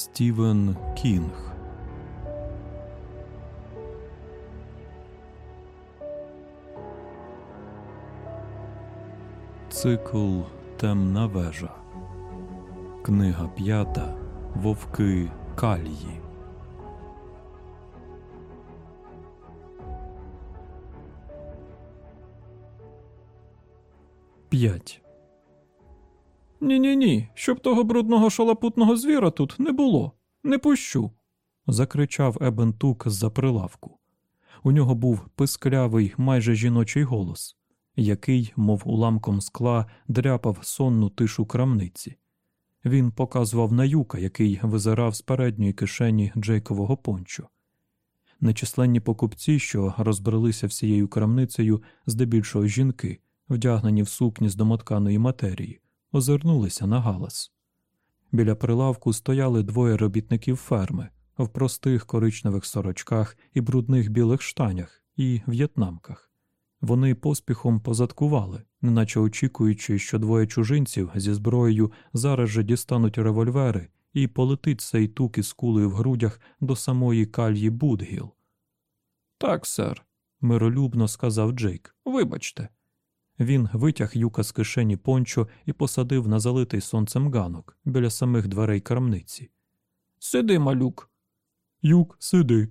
Стівен Кінг Цикл Темна вежа. Книга п'ята Вовки Калії. П'ять. Ні, ні, ні, щоб того брудного шалапутного звіра тут не було. Не пущу. закричав Ебен Тук з-за прилавку. У нього був писклявий, майже жіночий голос, який, мов уламком скла, дряпав сонну тишу крамниці. Він показував на юка, який визирав з передньої кишені Джейкового пончо. Нечисленні покупці, що розбрелися всією крамницею, здебільшого жінки, вдягнені в сукні з домотканої матерії, озирнулися на галас. Біля прилавку стояли двоє робітників ферми в простих коричневих сорочках і брудних білих штанях і в'єтнамках. Вони поспіхом позадкували, неначе очікуючи, що двоє чужинців зі зброєю зараз же дістануть револьвери і полетить цей тук із кулею в грудях до самої кальї Будгіл. Так, сер, Миролюбно сказав Джейк. вибачте. Він витяг юка з кишені пончо і посадив на залитий сонцем ганок біля самих дверей крамниці. Сиди, малюк. Юк, сиди,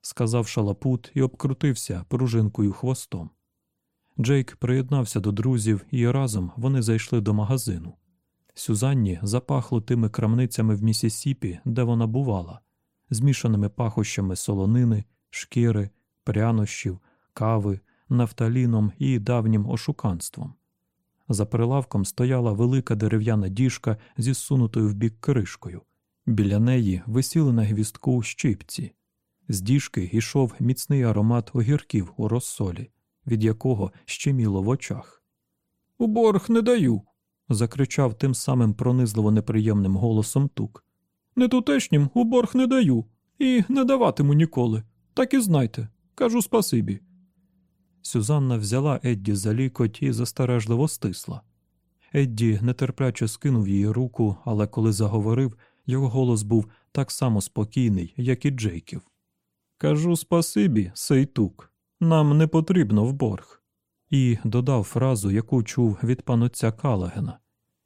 сказав шалапут і обкрутився пружинкою хвостом. Джейк приєднався до друзів, і разом вони зайшли до магазину. Сюзанні запахло тими крамницями в Місісіпі, де вона бувала, змішаними пахощами солонини, шкіри, прянощів, кави, нафталіном і давнім ошуканством. За прилавком стояла велика дерев'яна діжка зі сунутою бік кришкою. Біля неї висіли на гвістку щипці. З діжки йшов міцний аромат огірків у розсолі, від якого щеміло в очах. У борг не даю. Закричав тим самим пронизливо неприємним голосом тук. Не тутешнім у борг не даю. І не даватиму ніколи. Так і знайте. Кажу спасибі. Сюзанна взяла Едді за лікоть і застережливо стисла. Едді нетерпляче скинув її руку, але коли заговорив, його голос був так само спокійний, як і Джейків. Кажу спасибі, Сейтук. Нам не потрібно в борг. І додав фразу, яку чув від панотця Калагена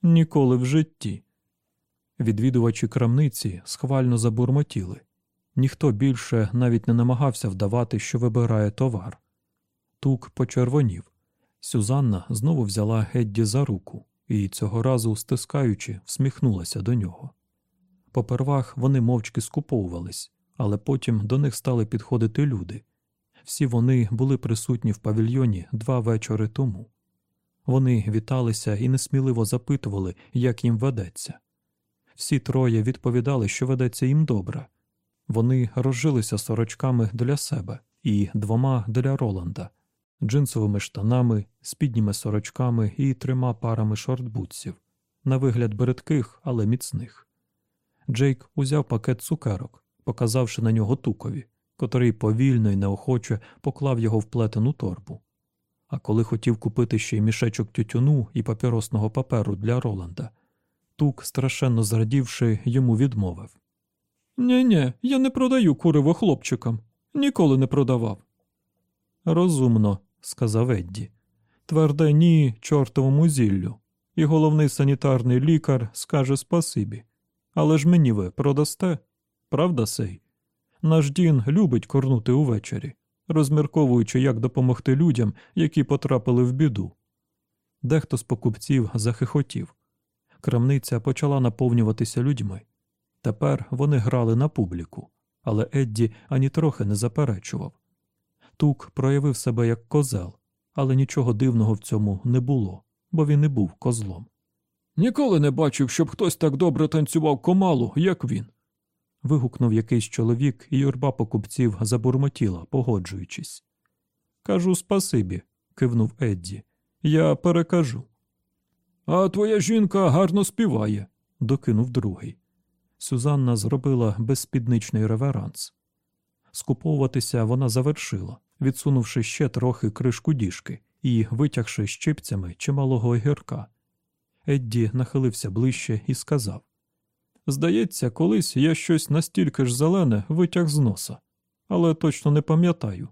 Ніколи в житті. Відвідувачі крамниці схвально забурмотіли. Ніхто більше навіть не намагався вдавати, що вибирає товар. Тук почервонів. Сюзанна знову взяла Гедді за руку і, цього разу, стискаючи, всміхнулася до нього. Попервах вони мовчки скуповувались, але потім до них стали підходити люди. Всі вони були присутні в павільйоні два вечори тому. Вони віталися і несміливо запитували, як їм ведеться. Всі троє відповідали, що ведеться їм добре. Вони розжилися сорочками для себе і двома для Роланда, джинсовими штанами, спідніми сорочками і трьома парами шортбутсів, на вигляд бередких, але міцних. Джейк узяв пакет цукерок, показавши на нього тукові, котрий повільно і неохоче поклав його в плетену торбу. А коли хотів купити ще й мішечок тютюну і папіросного паперу для Роланда, тук, страшенно зрадівши, йому відмовив. Нє нє я не продаю куриво хлопчикам. Ніколи не продавав. Розумно, сказав Едді. Тверде ні чортовому зіллю, і головний санітарний лікар скаже спасибі. Але ж мені ви продасте, правда, сей? Наш Дін любить корнути увечері, розмірковуючи, як допомогти людям, які потрапили в біду. Дехто з покупців захихотів. Крамниця почала наповнюватися людьми. Тепер вони грали на публіку, але Едді ані трохи не заперечував. Тук проявив себе як козел, але нічого дивного в цьому не було, бо він не був козлом. Ніколи не бачив, щоб хтось так добре танцював комалу, як він. Вигукнув якийсь чоловік, і юрба покупців забурмотіла, погоджуючись. Кажу спасибі, кивнув Едді. Я перекажу. А твоя жінка гарно співає, докинув другий. Сюзанна зробила безспідничний реверанс. Скуповуватися вона завершила, відсунувши ще трохи кришку діжки і витягши щипцями чималого огірка. Едді нахилився ближче і сказав Здається, колись я щось настільки ж зелене витяг з носа, але точно не пам'ятаю.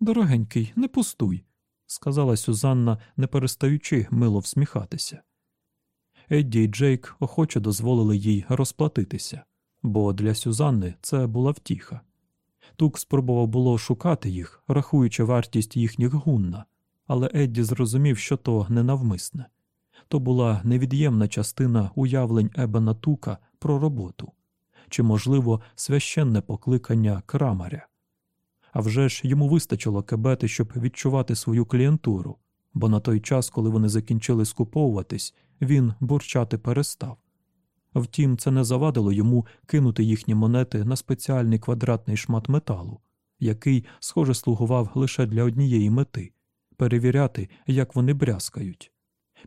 Дорогенький, не пустуй, сказала Сюзанна, не перестаючи мило всміхатися. Едді і Джейк охоче дозволили їй розплатитися, бо для Сюзанни це була втіха. Тук спробував було шукати їх, рахуючи вартість їхніх гунна, але Едді зрозумів, що то ненавмисне. То була невід'ємна частина уявлень Ебена Тука про роботу чи, можливо, священне покликання крамаря. А вже ж йому вистачило кебети, щоб відчувати свою клієнтуру, бо на той час, коли вони закінчили скуповуватись, він бурчати перестав. Втім, це не завадило йому кинути їхні монети на спеціальний квадратний шмат металу, який, схоже, слугував лише для однієї мети перевіряти, як вони брязкають,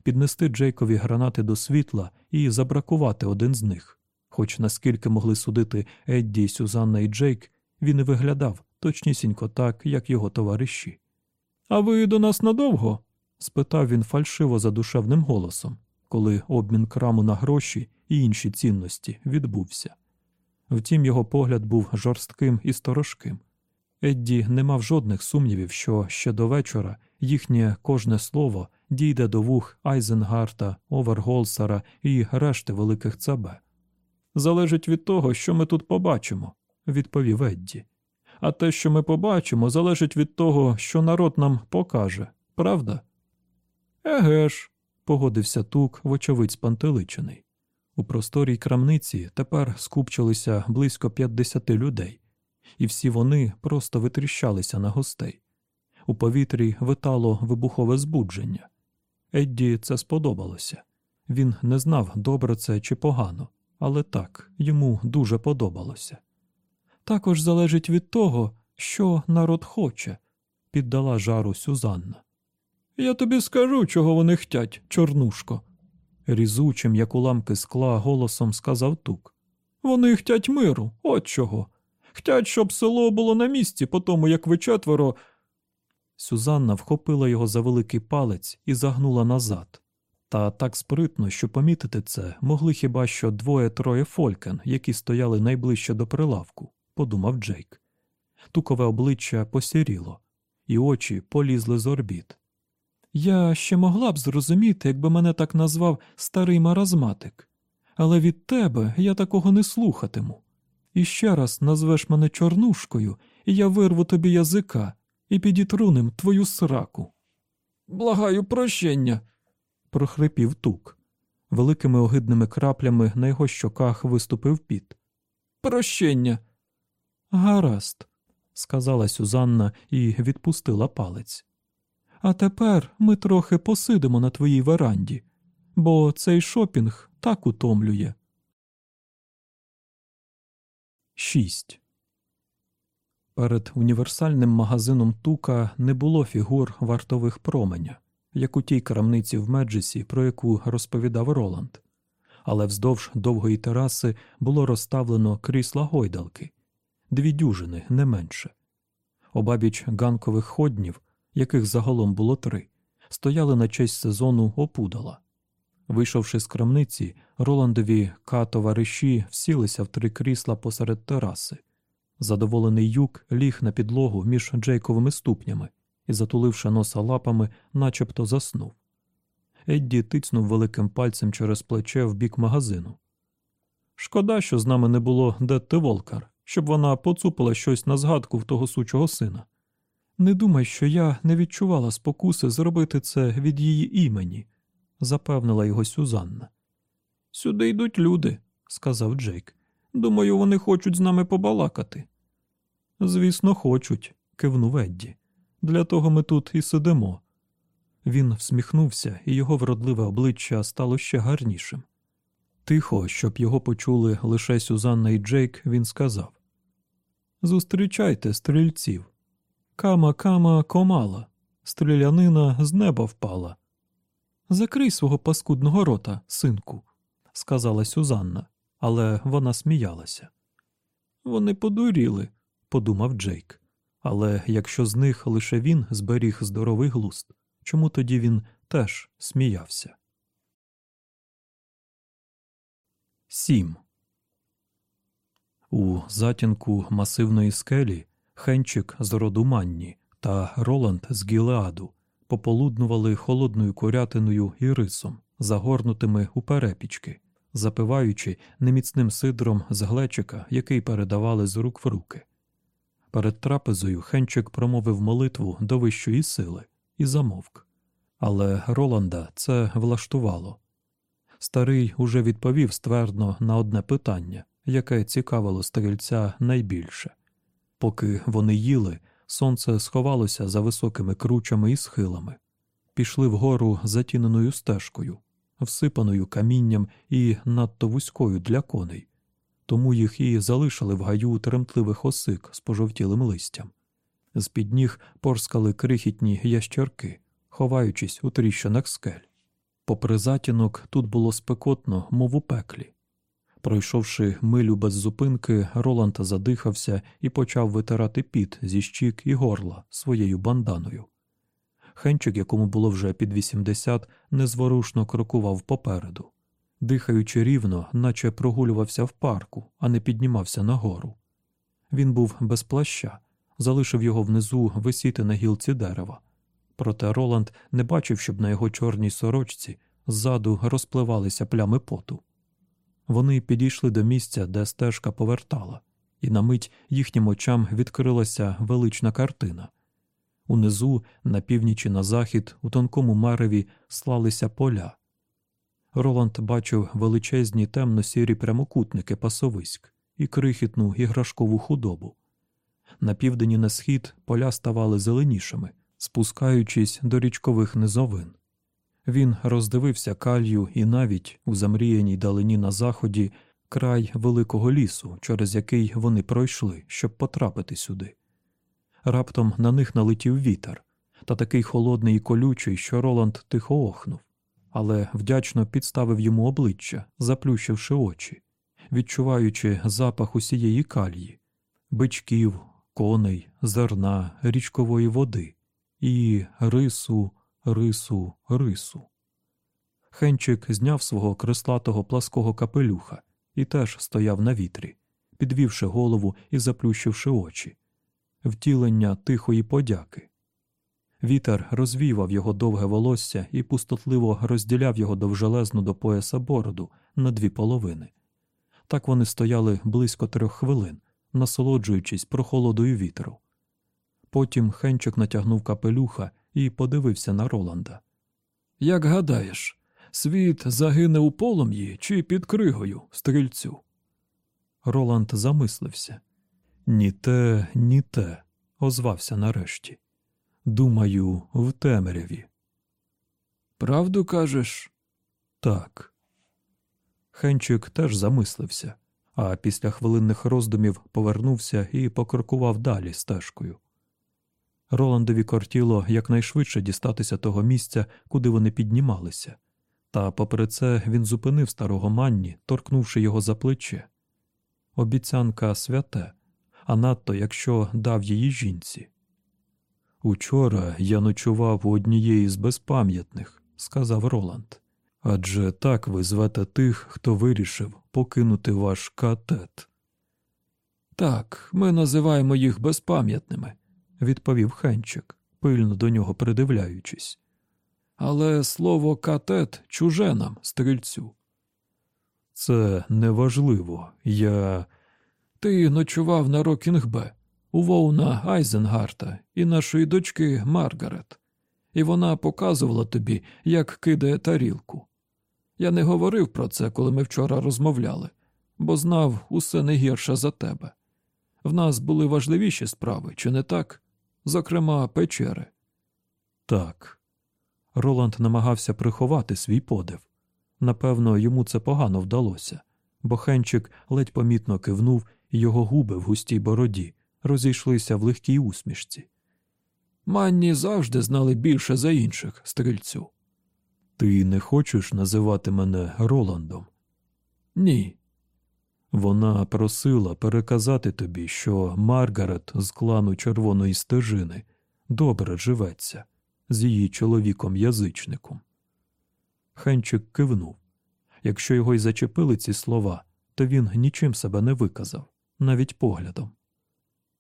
піднести Джейкові гранати до світла і забракувати один з них. Хоч наскільки могли судити Едді, Сюзанна і Джейк, він і виглядав точнісінько так, як його товариші. А ви до нас надовго? спитав він фальшиво задушевним голосом, коли обмін краму на гроші і інші цінності відбувся. Втім, його погляд був жорстким і сторожким. Едді не мав жодних сумнівів, що ще до вечора їхнє кожне слово дійде до вух Айзенгарта, Оверголсара і решти великих ЦБ. Залежить від того, що ми тут побачимо, відповів Едді. А те, що ми побачимо, залежить від того, що народ нам покаже, правда? Еге ж, погодився тук, вочевидь спантеличений. У просторій крамниці тепер скупчилися близько 50 людей, і всі вони просто витріщалися на гостей. У повітрі витало вибухове збудження. Едді це сподобалося. Він не знав, добре це чи погано, але так, йому дуже подобалося. Також залежить від того, що народ хоче, піддала жару Сюзанна. Я тобі скажу, чого вони хтять, чорнушко, різучим, як уламки скла, голосом сказав тук. Вони хтять миру, от чого. Хтять, щоб село було на місці, по тому, як ви четверо. Сюзанна вхопила його за великий палець і загнула назад. Та так спритно, що помітити це могли хіба що двоє-троє фолькен, які стояли найближче до прилавку, подумав Джейк. Тукове обличчя посіріло, і очі полізли з орбіт. Я ще могла б зрозуміти, якби мене так назвав старий маразматик, але від тебе я такого не слухатиму. І ще раз назвеш мене чорнушкою, і я вирву тобі язика і підітру ним твою сраку. Благаю прощення, прохрипів тук. Великими огидними краплями на його щоках виступив піт. Прощення. Гаразд, сказала Сюзанна і відпустила палець. А тепер ми трохи посидимо на твоїй веранді, бо цей шопінг так утомлює. 6. Перед універсальним магазином Тука не було фігур вартових променя, як у тій крамниці в Меджесі, про яку розповідав Роланд. Але вздовж довгої тераси було розставлено крісла гойдалки, дві дюжини, не менше. Обабіч ганкових ходнів яких загалом було три, стояли на честь сезону опудала. Вийшовши з крамниці, Роландові ка товариші всілися в три крісла посеред тераси. Задоволений юк ліг на підлогу між Джейковими ступнями і, затуливши носа лапами, начебто заснув. Едді тицнув великим пальцем через плече в бік магазину. Шкода, що з нами не було Детти Волкар, щоб вона поцупила щось на згадку в того сучого сина. Не думай, що я не відчувала спокуси зробити це від її імені, запевнила його Сюзанна. Сюди йдуть люди, сказав Джейк. Думаю, вони хочуть з нами побалакати. Звісно, хочуть, кивнув Едді. Для того ми тут і сидимо. Він всміхнувся, і його вродливе обличчя стало ще гарнішим. Тихо, щоб його почули лише Сюзанна і Джейк, він сказав Зустрічайте стрільців. Кама кама комала, стрілянина з неба впала. Закрий свого паскудного рота, синку, сказала Сюзанна, але вона сміялася. Вони подуріли, подумав Джейк. Але якщо з них лише він зберіг здоровий глуст, чому тоді він теж сміявся? 7. У затінку масивної скелі Хенчик з роду Манні та Роланд з Гілеаду пополуднували холодною курятиною і рисом, загорнутими у перепічки, запиваючи неміцним сидром з глечика, який передавали з рук в руки. Перед трапезою Хенчик промовив молитву до вищої сили і замовк. Але Роланда це влаштувало. Старий уже відповів ствердно на одне питання, яке цікавило стрільця найбільше. Поки вони їли, сонце сховалося за високими кручами і схилами, пішли вгору затіненою стежкою, всипаною камінням і надто вузькою для коней, тому їх і залишили в гаю тремтливих осик з пожовтілим листям. З під ніг порскали крихітні ящерки, ховаючись у тріщинах скель. Попри затінок, тут було спекотно, мов у пеклі. Пройшовши милю без зупинки, Роланд задихався і почав витирати піт зі щік і горла своєю банданою. Хенчик, якому було вже під 80, незворушно крокував попереду, дихаючи рівно, наче прогулювався в парку, а не піднімався нагору. Він був без плаща, залишив його внизу висіти на гілці дерева. Проте Роланд не бачив, щоб на його чорній сорочці ззаду розпливалися плями поту. Вони підійшли до місця, де стежка повертала, і на мить їхнім очам відкрилася велична картина. Унизу, на північ і на захід, у тонкому мареві слалися поля. Роланд бачив величезні темно-сірі прямокутники пасовиськ і крихітну іграшкову худобу. На південь і на схід поля ставали зеленішими, спускаючись до річкових низовин. Він роздивився калью і навіть у замріяній далині на заході край великого лісу, через який вони пройшли, щоб потрапити сюди. Раптом на них налетів вітер, та такий холодний і колючий, що Роланд тихо охнув, але вдячно підставив йому обличчя, заплющивши очі, відчуваючи запах усієї кальї, бичків, коней, зерна, річкової води і рису, рису, рису. Хенчик зняв свого креслатого плаского капелюха і теж стояв на вітрі, підвівши голову і заплющивши очі, втілення тихої подяки. Вітер розвівав його довге волосся і пустотливо розділяв його довжелезну до пояса бороду на дві половини. Так вони стояли близько трьох хвилин, насолоджуючись прохолодою вітру. Потім Хенчик натягнув капелюха і подивився на Роланда. Як гадаєш, світ загине у полум'ї чи під кригою, стрільцю? Роланд замислився. Ні те, ні те, озвався нарешті. Думаю, в темряві. Правду кажеш? Так. Хенчик теж замислився, а після хвилинних роздумів повернувся і покрокував далі стежкою. Роландові кортіло якнайшвидше дістатися того місця, куди вони піднімалися, та, попри це, він зупинив старого манні, торкнувши його за плече. Обіцянка святе, а надто якщо дав її жінці. Учора я ночував у однієї з безпам'ятних, сказав Роланд. Адже так ви звете тих, хто вирішив покинути ваш катет. Так, ми називаємо їх безпам'ятними, відповів Хенчик, пильно до нього придивляючись. Але слово катет чуже нам, стрільцю. Це неважливо. Я. Ти ночував на Рокінгбе, у Воуна Айзенгарта і нашої дочки Маргарет, і вона показувала тобі, як кидає тарілку. Я не говорив про це, коли ми вчора розмовляли, бо знав усе не гірше за тебе. В нас були важливіші справи, чи не так? Зокрема, печери. Так. Роланд намагався приховати свій подив. Напевно, йому це погано вдалося, бо Хенчик ледь помітно кивнув, і його губи в густій бороді розійшлися в легкій усмішці. Манні завжди знали більше за інших, стрільцю. Ти не хочеш називати мене Роландом? Ні. Вона просила переказати тобі, що Маргарет з клану Червоної стежини добре живеться з її чоловіком-язичником. Хенчик кивнув. Якщо його й зачепили ці слова, то він нічим себе не виказав, навіть поглядом.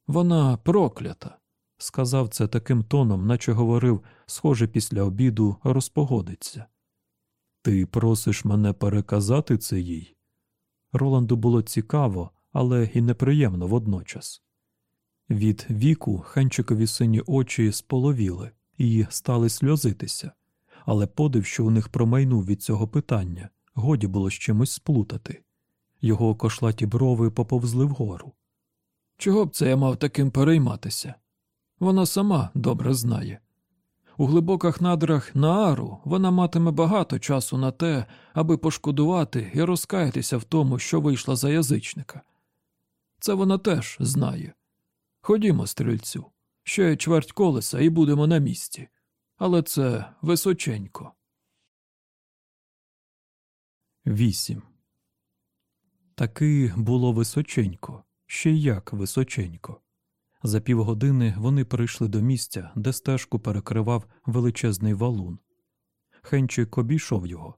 Вона проклята. Сказав це таким тоном, наче говорив, схоже, після обіду розпогодиться. Ти просиш мене переказати це їй? Роланду було цікаво, але і неприємно водночас. Від віку хенчикові сині очі споловіли і стали сльозитися, але подив, що у них промайнув від цього питання, годі було з чимось сплутати. Його кошлаті брови поповзли вгору. Чого б це я мав таким перейматися? Вона сама добре знає. У глибоких надрах Наару вона матиме багато часу на те, аби пошкодувати і розкаятися в тому, що вийшла за язичника. Це вона теж знає. Ходімо, стрільцю, ще чверть колеса і будемо на місці. Але це височенько. Вісім. Таки було височенько, ще як височенько. За півгодини вони прийшли до місця, де стежку перекривав величезний валун. Хенчик обійшов його.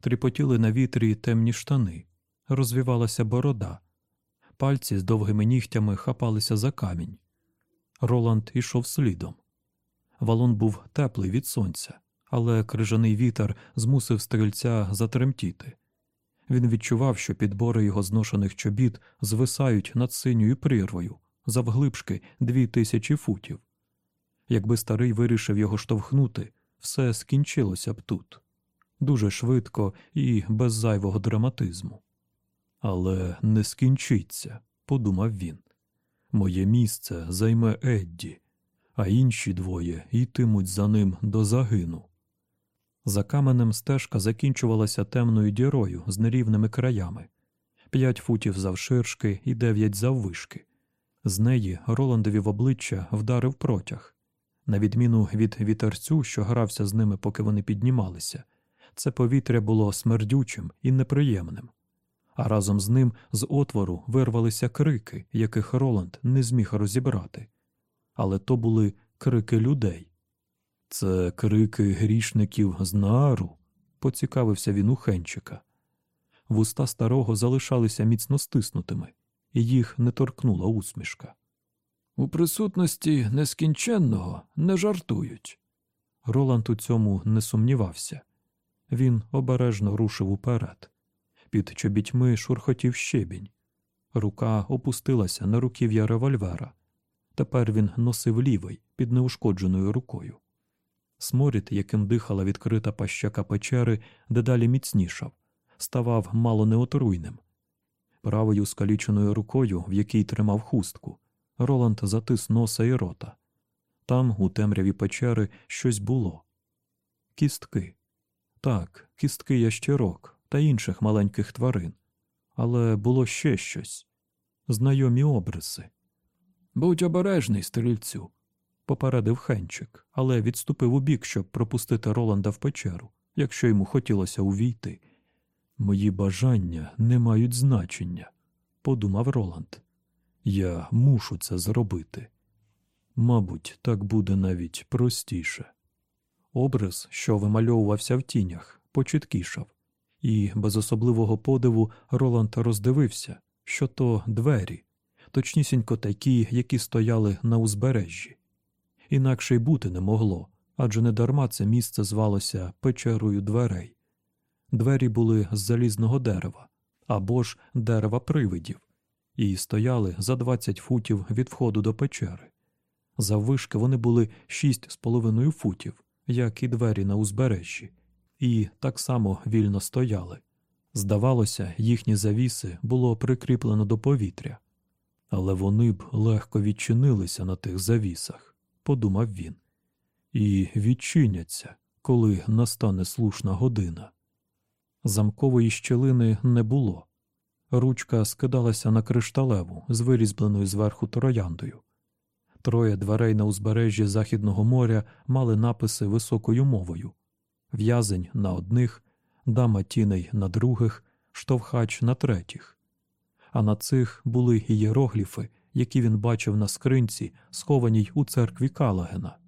Тріпотіли на вітрі темні штани, розвівалася борода, пальці з довгими нігтями хапалися за камінь. Роланд ішов слідом. Валун був теплий від сонця, але крижаний вітер змусив стрільця затремтіти. Він відчував, що підбори його зношених чобіт звисають над синьою прірвою, завглибшки дві тисячі футів. Якби старий вирішив його штовхнути, все скінчилося б тут дуже швидко і без зайвого драматизму. Але не скінчиться, подумав він. Моє місце займе Едді, а інші двоє йтимуть за ним до загину. За каменем стежка закінчувалася темною дірою з нерівними краями п'ять футів завширшки і дев'ять заввишки. З неї Роландові в обличчя вдарив протяг. На відміну від вітерцю, що грався з ними, поки вони піднімалися, це повітря було смердючим і неприємним, а разом з ним з отвору вирвалися крики, яких Роланд не зміг розібрати. Але то були крики людей. Це крики грішників з Наару, поцікавився він у Хенчика. Вуста старого залишалися міцно стиснутими, їх не торкнула усмішка. У присутності нескінченного не жартують. Роланд у цьому не сумнівався. Він обережно рушив уперед. Під чобітьми шурхотів щебінь. Рука опустилася на руків'я револьвера. Тепер він носив лівий під неушкодженою рукою. Сморід, яким дихала відкрита пащака печери, дедалі міцнішав, ставав мало неотруйним. Правою скаліченою рукою, в якій тримав хустку, Роланд затис носа і рота. Там, у темряві печери, щось було. Кістки. Так, кістки ящерок та інших маленьких тварин. Але було ще щось знайомі обриси. Будь обережний, стрільцю. Попередив Хенчик, але відступив у бік, щоб пропустити Роланда в печеру, якщо йому хотілося увійти. Мої бажання не мають значення, подумав Роланд. Я мушу це зробити. Мабуть, так буде навіть простіше. Образ, що вимальовувався в тінях, почіткішав, і без особливого подиву Роланд роздивився, що то двері, точнісінько такі, які стояли на узбережжі. Інакше й бути не могло, адже недарма це місце звалося печерою дверей. Двері були з залізного дерева або ж дерева привидів, і стояли за 20 футів від входу до печери. Заввишки вони були шість з половиною футів, як і двері на узбережжі, і так само вільно стояли. Здавалося, їхні завіси було прикріплено до повітря, але вони б легко відчинилися на тих завісах, подумав він, і відчиняться, коли настане слушна година. Замкової щілини не було. Ручка скидалася на кришталеву з вирізбленою зверху трояндою. Троє дверей на узбережжі Західного моря мали написи високою мовою в'язень на одних, дама тіней на других, штовхач на третіх. А на цих були ієрогліфи, які він бачив на скринці, схованій у церкві Калагена.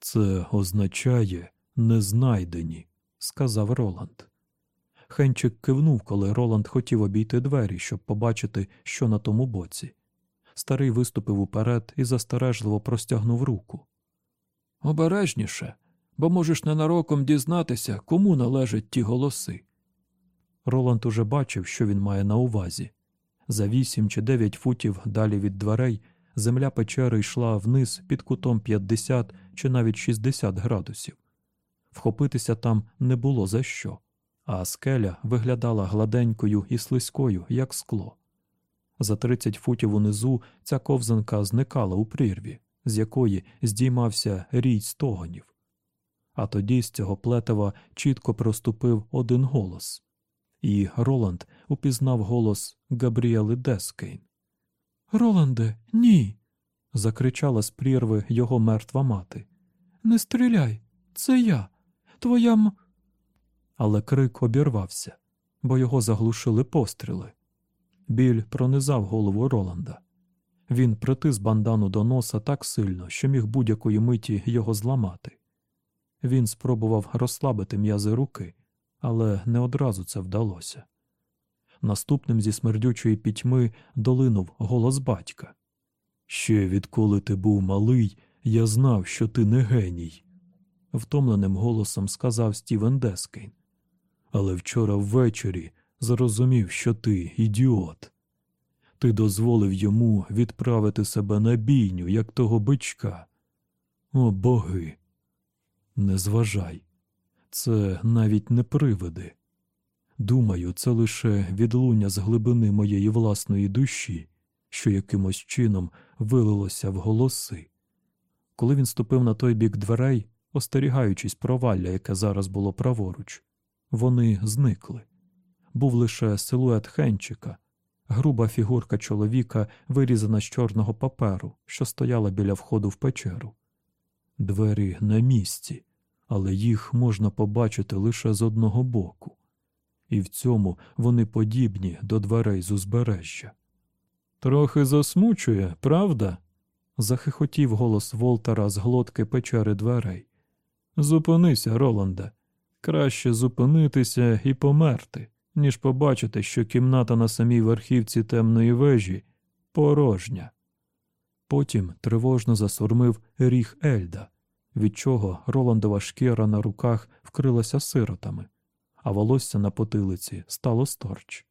Це означає незнайдені, сказав Роланд. Хенчик кивнув, коли Роланд хотів обійти двері, щоб побачити, що на тому боці. Старий виступив уперед і застережливо простягнув руку. Обережніше, бо можеш ненароком дізнатися, кому належать ті голоси. Роланд уже бачив, що він має на увазі. За вісім чи дев'ять футів далі від дверей земля печери йшла вниз під кутом 50 чи навіть 60 градусів. Вхопитися там не було за що, а скеля виглядала гладенькою і слизькою, як скло. За 30 футів унизу ця ковзанка зникала у прірві, з якої здіймався рій стогонів. А тоді з цього плетива чітко проступив один голос, і Роланд упізнав голос Габріели Дескейн. Роланде, ні. закричала з прірви його мертва мати. Не стріляй, це я, твоя м. Але крик обірвався, бо його заглушили постріли. Біль пронизав голову Роланда. Він притис бандану до носа так сильно, що міг будь-якої миті його зламати. Він спробував розслабити м'язи руки, але не одразу це вдалося. Наступним зі смердючої пітьми долинув голос батька. Ще відколи ти був малий, я знав, що ти не геній, втомленим голосом сказав Стівен Дескейн. Але вчора ввечері зрозумів, що ти ідіот. Ти дозволив йому відправити себе на бійню, як того бичка. О боги. Не зважай, це навіть не привиди. Думаю, це лише відлуння з глибини моєї власної душі, що якимось чином вилилося в голоси. Коли він ступив на той бік дверей, остерігаючись провалля, яке зараз було праворуч, вони зникли. Був лише силует хенчика, груба фігурка чоловіка, вирізана з чорного паперу, що стояла біля входу в печеру. Двері на місці, але їх можна побачити лише з одного боку і в цьому вони подібні до дверей з узбережжя. Трохи засмучує, правда? захихотів голос Волтера з глотки печери дверей. Зупинися, Роланде. Краще зупинитися і померти, ніж побачити, що кімната на самій верхівці темної вежі порожня. Потім тривожно засурмив ріг Ельда, від чого Роландова шкіра на руках вкрилася сиротами а волосся на потилиці стало сторч.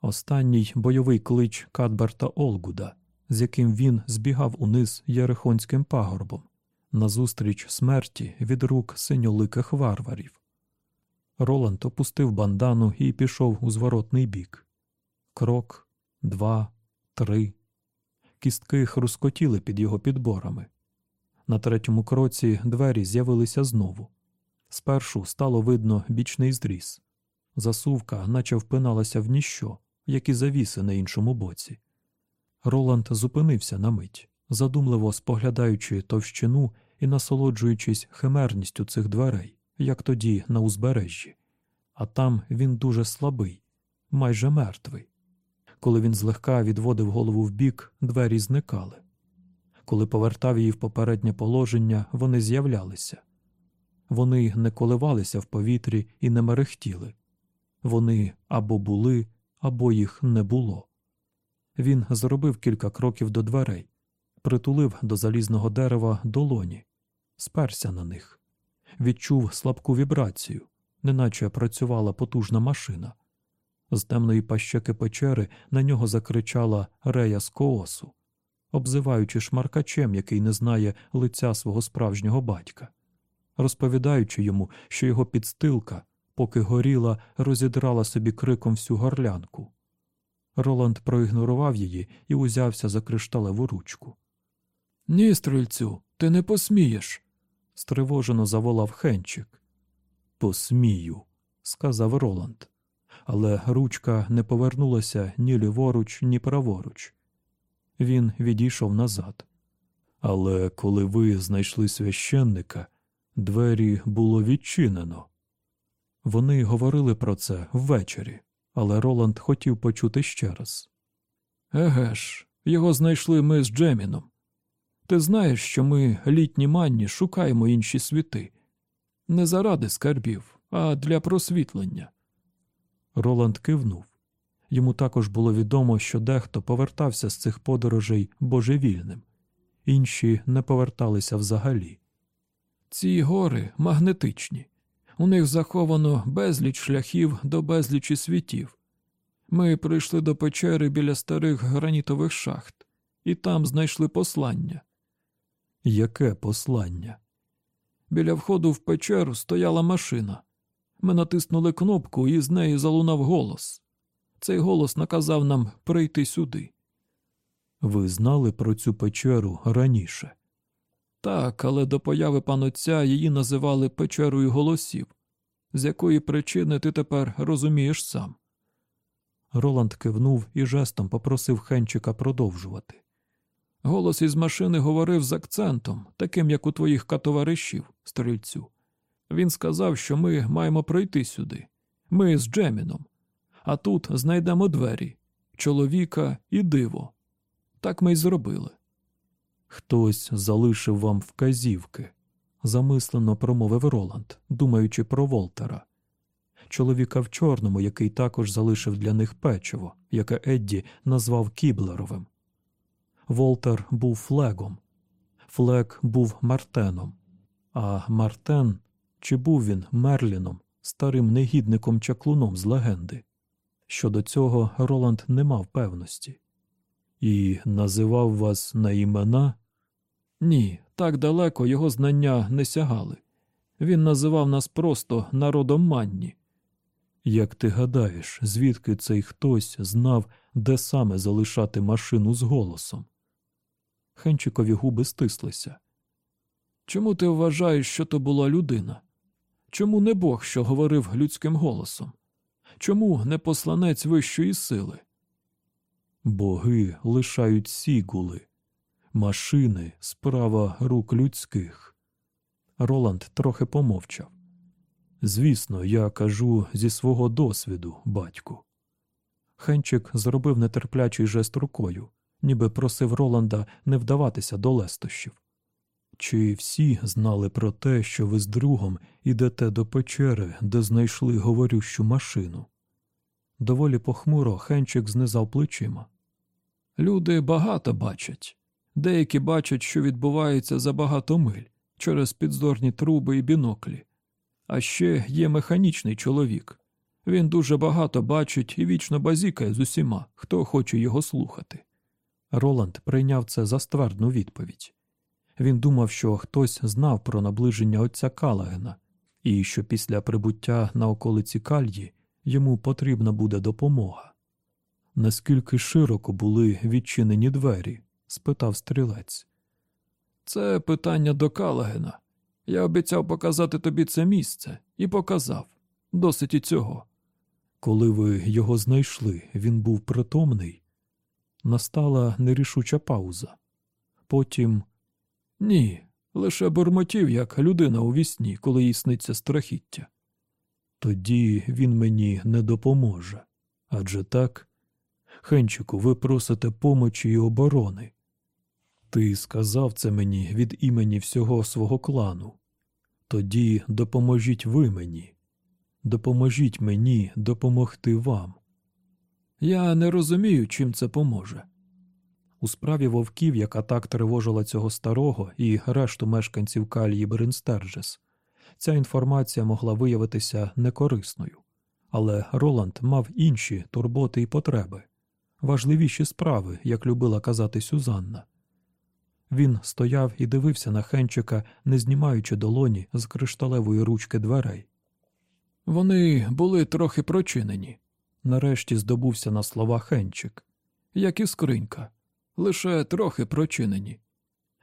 Останній бойовий клич Кадберта Олгуда, з яким він збігав униз Єрихонським пагорбом, назустріч смерті від рук синьоликих варварів. Роланд опустив бандану і пішов у зворотний бік. Крок, два, три. Кістки хрускотіли під його підборами. На третьому кроці двері з'явилися знову. Спершу стало видно бічний зріз. Засувка наче впиналася в ніщо, як і завіси на іншому боці. Роланд зупинився на мить, задумливо споглядаючи товщину і насолоджуючись химерністю цих дверей, як тоді на узбережжі. А там він дуже слабий, майже мертвий. Коли він злегка відводив голову вбік, двері зникали. Коли повертав її в попереднє положення, вони з'являлися. Вони не коливалися в повітрі і не мерехтіли. Вони або були, або їх не було. Він зробив кілька кроків до дверей, притулив до залізного дерева долоні, сперся на них, відчув слабку вібрацію, неначе працювала потужна машина. З темної пащеки печери на нього закричала Рея з коосу, обзиваючи шмаркачем, який не знає лиця свого справжнього батька розповідаючи йому, що його підстилка, поки горіла, розідрала собі криком всю горлянку. Роланд проігнорував її і узявся за кришталеву ручку. Ні, стрільцю, ти не посмієш, стривожено заволав Хенчик. Посмію, сказав Роланд. Але ручка не повернулася ні ліворуч, ні праворуч. Він відійшов назад. Але коли ви знайшли священника, Двері було відчинено. Вони говорили про це ввечері, але Роланд хотів почути ще раз. Еге ж, його знайшли ми з Джеміном. Ти знаєш, що ми, літні манні, шукаємо інші світи не заради скарбів, а для просвітлення. Роланд кивнув. Йому також було відомо, що дехто повертався з цих подорожей божевільним, інші не поверталися взагалі. Ці гори магнетичні. У них заховано безліч шляхів до безлічі світів. Ми прийшли до печери біля старих гранітових шахт, і там знайшли послання. Яке послання? Біля входу в печеру стояла машина. Ми натиснули кнопку, і з неї залунав голос. Цей голос наказав нам прийти сюди. Ви знали про цю печеру раніше? Так, але до появи панотця її називали печерою голосів. З якої причини ти тепер розумієш сам? Роланд кивнув і жестом попросив Хенчика продовжувати. Голос із машини говорив з акцентом, таким як у твоїх катоваришів, стрільцю. Він сказав, що ми маємо прийти сюди. Ми з Джеміном. А тут знайдемо двері, чоловіка і диво. Так ми й зробили. Хтось залишив вам вказівки, замислено промовив Роланд, думаючи про Волтера. Чоловіка в чорному, який також залишив для них печиво, яке Едді назвав Кіблеровим. Волтер був флегом, флег був Мартеном, а Мартен чи був він Мерліном, старим негідником чаклуном з легенди. Щодо цього Роланд не мав певності. І називав вас на імена? Ні, так далеко його знання не сягали. Він називав нас просто народом манні. Як ти гадаєш, звідки цей хтось знав, де саме залишати машину з голосом? Хенчикові губи стислися. Чому ти вважаєш, що то була людина? Чому не Бог, що говорив людським голосом? Чому не посланець вищої сили? Боги лишають сігули, машини справа рук людських. Роланд трохи помовчав. Звісно, я кажу зі свого досвіду, батьку. Хенчик зробив нетерплячий жест рукою, ніби просив Роланда не вдаватися до лестощів. Чи всі знали про те, що ви з другом ідете до печери, де знайшли говорющу машину? Доволі похмуро Хенчик знизав плечима. Люди багато бачать. Деякі бачать, що відбувається за багато миль через підзорні труби і біноклі. А ще є механічний чоловік. Він дуже багато бачить і вічно базікає з усіма, хто хоче його слухати. Роланд прийняв це за ствердну відповідь. Він думав, що хтось знав про наближення отця Калагена, і що після прибуття на околиці Кальї йому потрібна буде допомога. Наскільки широко були відчинені двері? спитав стрілець. Це питання до Калагена. Я обіцяв показати тобі це місце і показав. Досить і цього. Коли ви його знайшли, він був притомний. Настала нерішуча пауза. Потім ні, лише бурмотів, як людина у вісні, коли їй сниться страхіття. Тоді він мені не допоможе. Адже так, Хенчику, ви просите помочі і оборони. Ти сказав це мені від імені всього свого клану. Тоді допоможіть ви мені. Допоможіть мені допомогти вам. Я не розумію, чим це поможе. У справі вовків, яка так тривожила цього старого і решту мешканців калії Беренстержес, ця інформація могла виявитися некорисною, але Роланд мав інші турботи і потреби, важливіші справи, як любила казати Сюзанна. Він стояв і дивився на Хенчика, не знімаючи долоні з кришталевої ручки дверей. Вони були трохи прочинені. Нарешті здобувся на слова Хенчик. Як і скринька, лише трохи прочинені.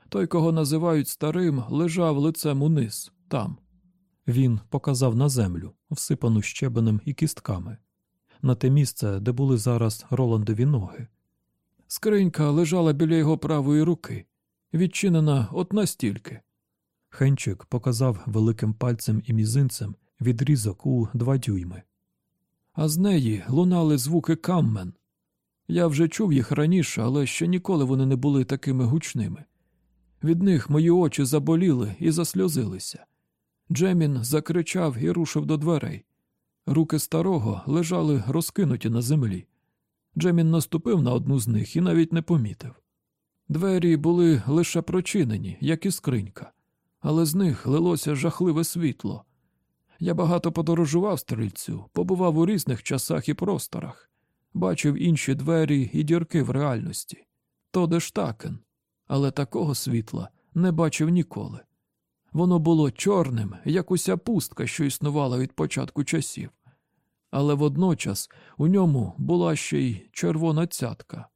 Той, кого називають старим, лежав лицем униз, там. Він показав на землю, всипану щебенем і кістками, на те місце, де були зараз Роландові ноги. Скринька лежала біля його правої руки, відчинена от настільки. Хенчик показав великим пальцем і мізинцем відрізок у два дюйми. А з неї лунали звуки каммен. Я вже чув їх раніше, але ще ніколи вони не були такими гучними. Від них мої очі заболіли і засльозилися. Джемін закричав і рушив до дверей. Руки старого лежали розкинуті на землі. Джемін наступив на одну з них і навіть не помітив. Двері були лише прочинені, як і скринька, але з них лилося жахливе світло. Я багато подорожував стрільцю, побував у різних часах і просторах, бачив інші двері і дірки в реальності. То дештакен, але такого світла не бачив ніколи. Воно було чорним, як уся пустка, що існувала від початку часів, але водночас у ньому була ще й червона цятка.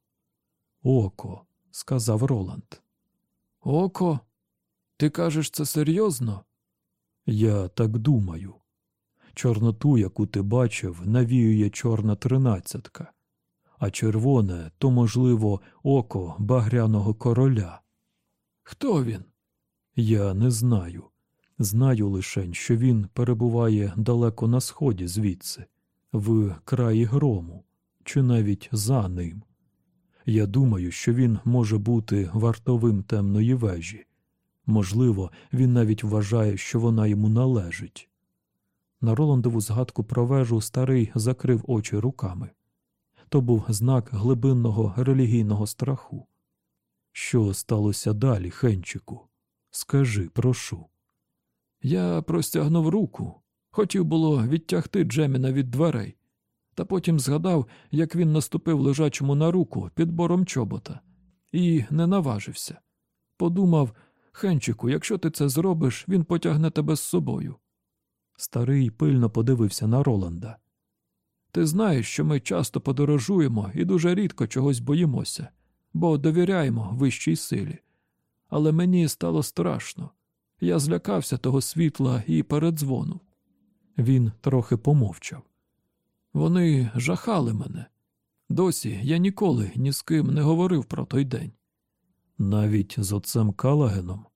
Око, сказав Роланд. Око? Ти кажеш це серйозно? Я так думаю. Чорноту, яку ти бачив, навіює чорна тринадцятка, а червоне то, можливо, око багряного короля. Хто він? Я не знаю. Знаю лише, що він перебуває далеко на сході звідси, в краї грому, чи навіть за ним. Я думаю, що він може бути вартовим темної вежі. Можливо, він навіть вважає, що вона йому належить. На Роландову згадку про вежу старий закрив очі руками. То був знак глибинного релігійного страху. Що сталося далі, Хенчику? Скажи, прошу. Я простягнув руку, хотів було відтягти Джеміна від дверей, та потім згадав, як він наступив лежачому на руку під бором чобота, і не наважився. Подумав, Хенчику, якщо ти це зробиш, він потягне тебе з собою. Старий пильно подивився на Роланда. Ти знаєш, що ми часто подорожуємо і дуже рідко чогось боїмося, бо довіряємо вищій силі. Але мені стало страшно. Я злякався того світла і передзвонив. Він трохи помовчав. Вони жахали мене. Досі я ніколи ні з ким не говорив про той день. Навіть з отцем Калагеном.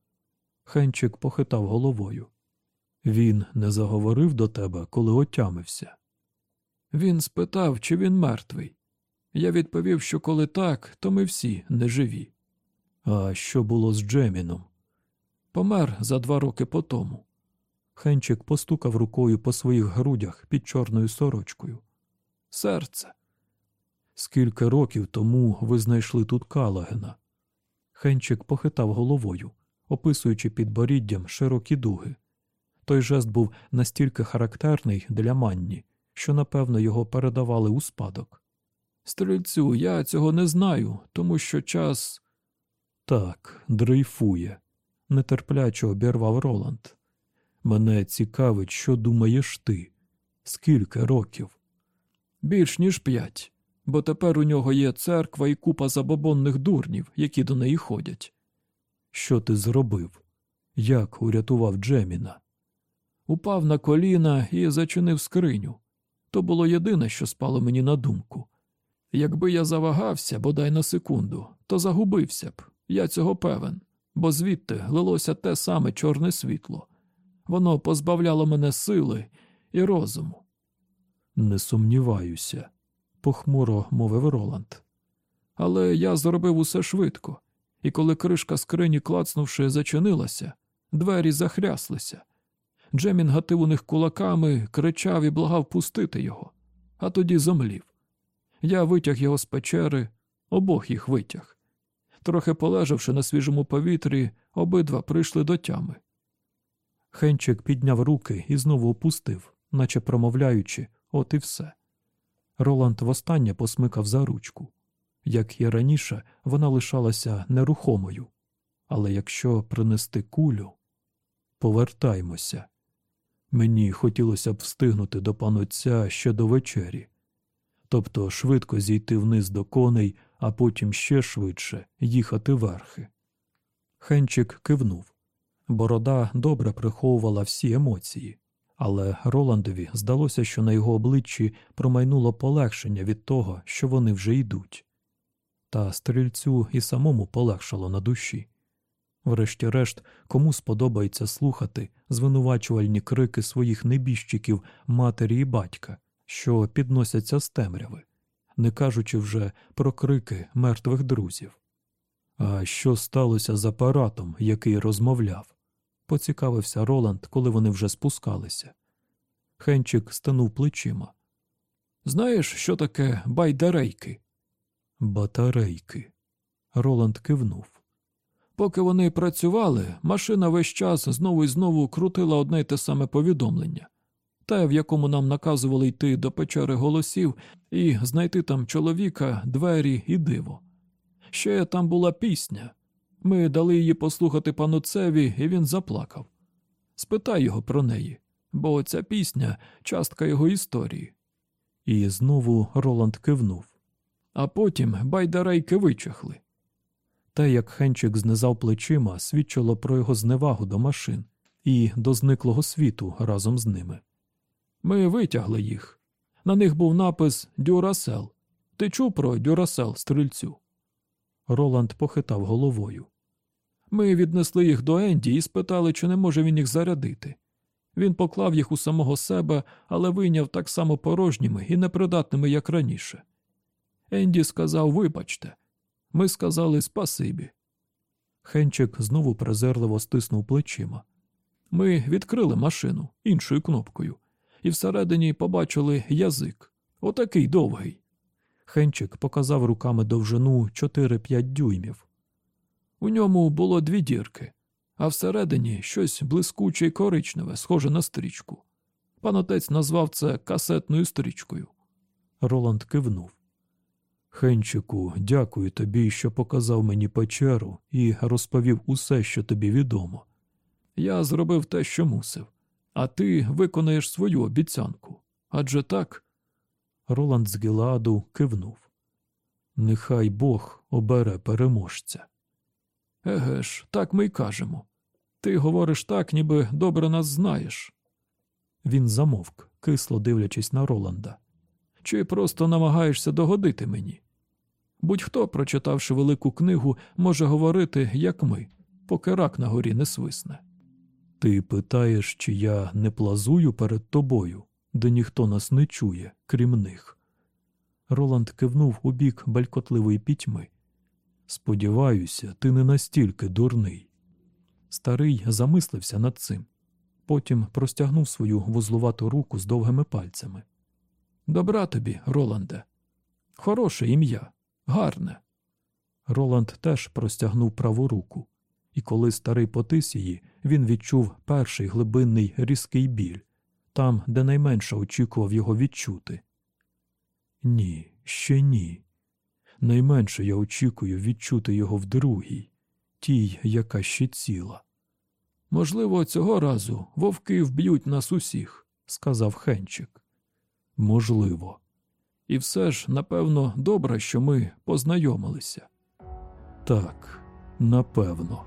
Хенчик похитав головою. Він не заговорив до тебе, коли отямився. Він спитав, чи він мертвий. Я відповів, що коли так, то ми всі неживі. А що було з Джеміном? Помер за два роки по тому. Хенчик постукав рукою по своїх грудях під чорною сорочкою. Серце. Скільки років тому ви знайшли тут Калагена? Хенчик похитав головою, описуючи під боріддям широкі дуги. Той жест був настільки характерний для Манні, що, напевно, його передавали у спадок. Стрільцю, я цього не знаю, тому що час. Так, дрейфує, нетерпляче обірвав Роланд. Мене цікавить, що думаєш ти. Скільки років? Більш ніж п'ять, бо тепер у нього є церква і купа забобонних дурнів, які до неї ходять. Що ти зробив? Як урятував Джеміна? Упав на коліна і зачинив скриню. То було єдине, що спало мені на думку. Якби я завагався, бодай на секунду, то загубився б, я цього певен, бо звідти лилося те саме чорне світло. Воно позбавляло мене сили і розуму. Не сумніваюся, похмуро мовив Роланд. Але я зробив усе швидко, і коли кришка скрині, клацнувши, зачинилася, двері захряслися. Джемін гатив у них кулаками, кричав і благав пустити його, а тоді зомлів. Я витяг його з печери, обох їх витяг. Трохи полежавши на свіжому повітрі, обидва прийшли до тями. Хенчик підняв руки і знову опустив, наче промовляючи, от і все. Роланд востаннє посмикав за ручку. Як і раніше, вона лишалася нерухомою. Але якщо принести кулю, повертаймося. Мені хотілося б встигнути до панотця ще до вечері, тобто швидко зійти вниз до коней, а потім ще швидше їхати верхи. Хенчик кивнув. Борода добре приховувала всі емоції, але Роландові здалося, що на його обличчі промайнуло полегшення від того, що вони вже йдуть. Та стрільцю і самому полегшало на душі. Врешті-решт, кому сподобається слухати звинувачувальні крики своїх небіжчиків матері і батька, що підносяться з темряви, не кажучи вже про крики мертвих друзів. А що сталося з апаратом, який розмовляв? Поцікавився Роланд, коли вони вже спускалися. Хенчик стенув плечима. Знаєш, що таке байдарейки? Батарейки. Роланд кивнув. Поки вони працювали, машина весь час знову і знову крутила одне й те саме повідомлення, те, в якому нам наказували йти до печери голосів і знайти там чоловіка, двері і диво. Ще там була пісня. Ми дали її послухати пану Цеві, і він заплакав. Спитай його про неї, бо ця пісня частка його історії. І знову Роланд кивнув. А потім байдарейки вичахли. Те, як Хенчик знизав плечима, свідчило про його зневагу до машин і до зниклого світу разом з ними. Ми витягли їх. На них був напис Дюрасел. Ти чув про Дюрасел, стрільцю? Роланд похитав головою. Ми віднесли їх до Енді і спитали, чи не може він їх зарядити. Він поклав їх у самого себе, але вийняв так само порожніми і непридатними, як раніше. Енді сказав Вибачте. Ми сказали спасибі. Хенчик знову презирливо стиснув плечима. Ми відкрили машину іншою кнопкою, і всередині побачили язик. Отакий довгий. Хенчик показав руками довжину 4-5 дюймів. У ньому було дві дірки, а всередині щось блискуче й коричневе, схоже на стрічку. Пан отець назвав це касетною стрічкою. Роланд кивнув. Хенчику, дякую тобі, що показав мені печеру і розповів усе, що тобі відомо. Я зробив те, що мусив, а ти виконаєш свою обіцянку. Адже так, Роланд з Гіладу кивнув. Нехай Бог обере переможця. Еге ж, так ми й кажемо. Ти говориш так, ніби добре нас знаєш. Він замовк, кисло дивлячись на Роланда. Чи просто намагаєшся догодити мені? Будь-хто, прочитавши велику книгу, може говорити, як ми, поки рак на горі не свисне. Ти питаєш, чи я не плазую перед тобою, де ніхто нас не чує, крім них. Роланд кивнув у бік балькотливої пітьми. Сподіваюся, ти не настільки дурний. Старий замислився над цим. Потім простягнув свою вузлувату руку з довгими пальцями. Добра тобі, Роланде. Хороше ім'я, гарне. Роланд теж простягнув праву руку, і коли старий потис її, він відчув перший глибинний різкий біль, там, де найменше очікував його відчути. Ні, ще ні. Найменше я очікую відчути його в другій, тій, яка ще ціла, Можливо, цього разу вовки вб'ють нас усіх, сказав Хенчик. Можливо. і все ж, напевно, добре, що ми познайомилися. Так, напевно.